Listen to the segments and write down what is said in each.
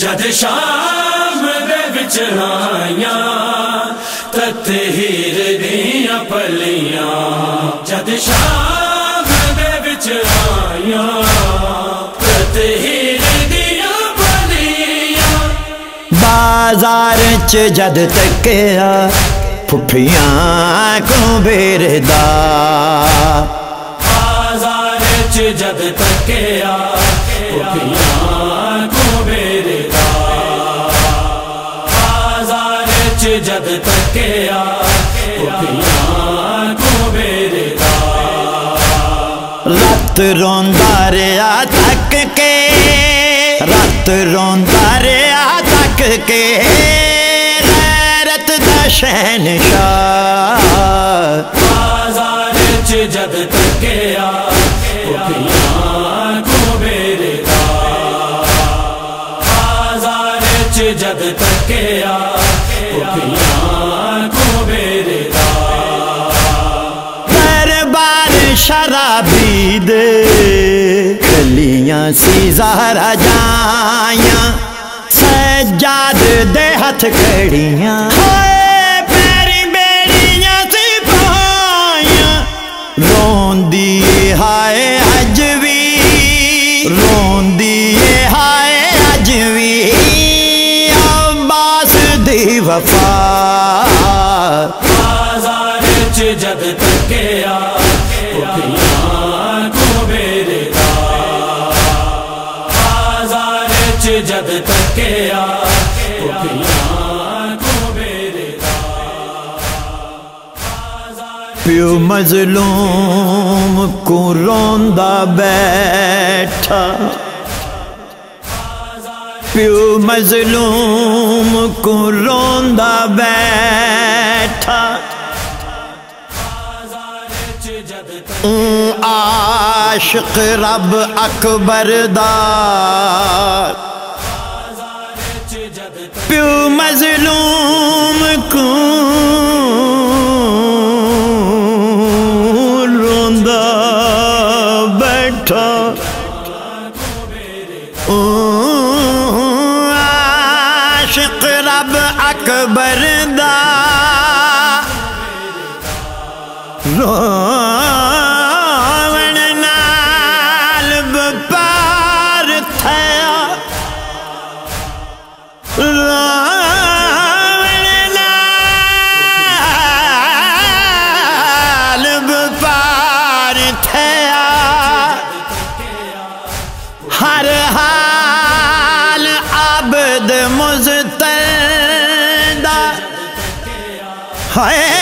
جد شام دے وچ آئیاں تت ہیر دیاں پلیاں۔ جد شام دے وچ آئیاں تت ہیر دیاں پلیاں۔ بازار چ جد تکیا پھپھیاں کو بیردا۔ بازار چ جد تکیا پھپھیاں۔ بازار چ جد تکیا پھپھیاں کو میرے دا رات روندا ریا تک کے رات روندا ریا تک کے۔ غیرت دا شہنشاہ۔ بازار چ جد تکیا پھپھیاں کو میرے دا بازار چ جد تکیا کلیاں سی زہرا جائیاں۔ سجاد دے ہاتھ کڑیاں ہائے پیری بیڑیاں سی پائیاں روندی ہائے اج وی روندی ہائے اج وی عباس دی وفا۔ پیو مظلوم کو روندا بیٹھا۔ پیو مظلوم کو روندا بیٹھا۔ عاشق رب اکبر دا۔ پیو مظلوم کو بیٹھا عاشق رب اکبر دا۔ روون نال بپار تھیا۔ ہائے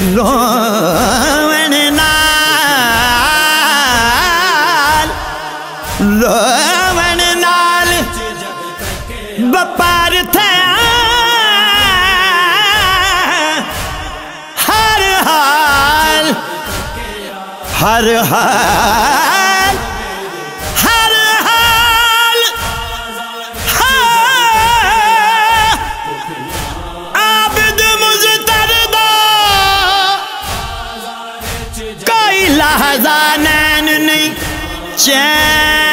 لون نال لون نال بپار تھیا ہر حال ہر حال چین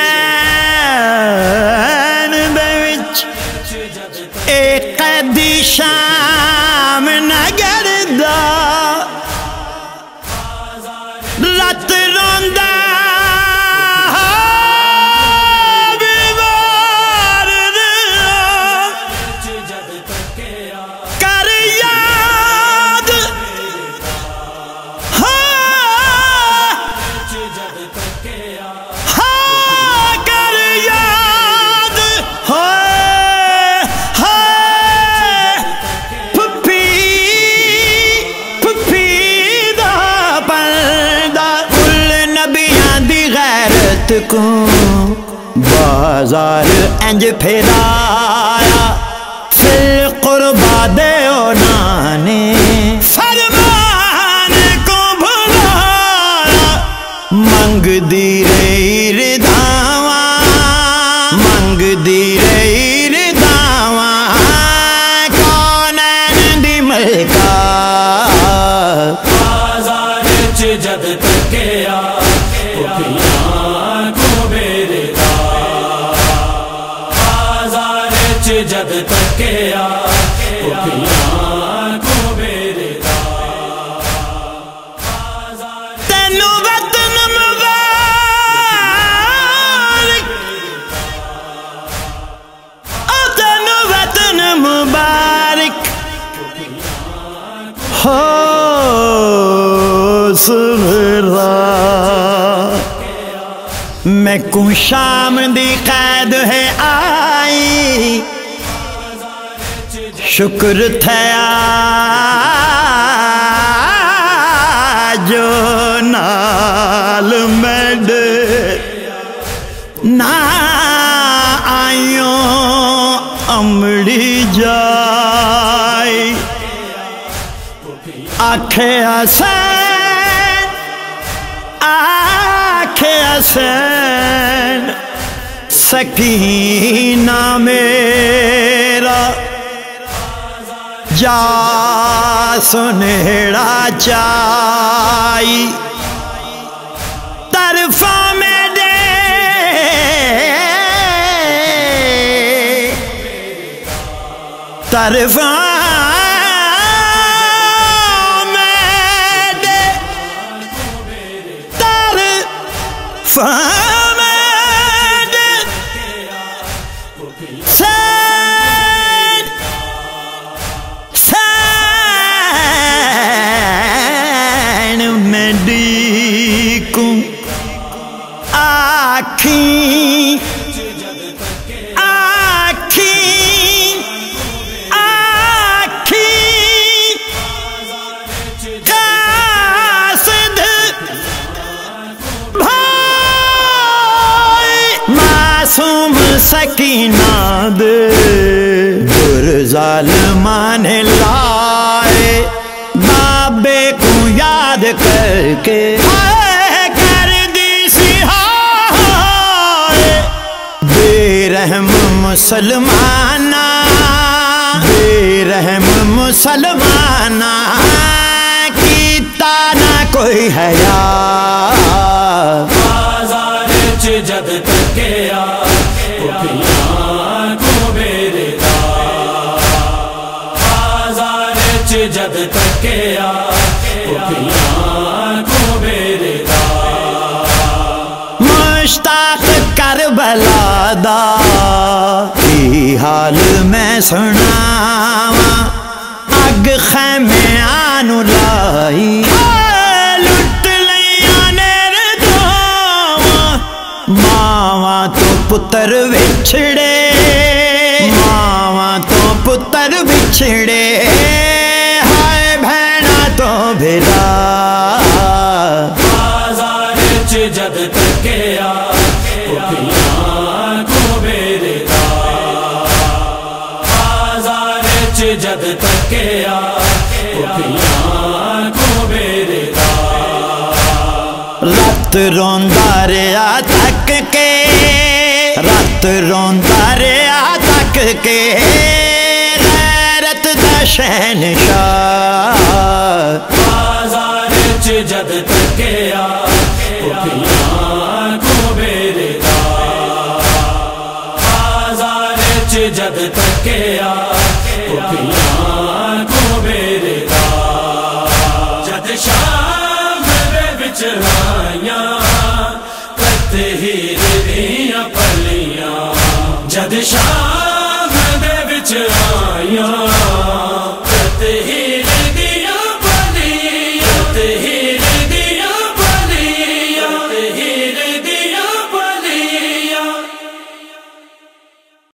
کو بازار انج پھیرایا پھر قربا دے نانے۔ فرمان کو بھلایا منگ دی جد تکیا میرے تینو وطن مبارک او تینو وطن مبارک ہو میں کو شام دی قید ہے آئی شکر تھیا جو نال میڈ نہ آئیوں امڑی جائی۔ آکھے حسین آکھے حسین، سکینہ میرا۔ جا سنہڑا چائی طرفہ میں دے طرفہ میں دے طرفہ میں دے سکینہ دے۔ در ظالمان لائے۔ بابے کو یاد کر کے۔ کر دی سہائے بے رحم مسلمانہ۔ بے رحم مسلمانہ۔ کیتا نہ کوئی حیا۔ کربلا دا کی حال میں سناواں۔ اگ خیمے آنو لائی۔ لٹ لیاں نیر داواں ماواں تو پتر وچھڑے۔ ماواں تو پتر وچھڑے۔ رت روندا ریا تک کے رت روندا تک کے۔ رت دا شہن شاہ بازار چ جد تکیا بازار چ جد تکیا پھلیاں جد شاہ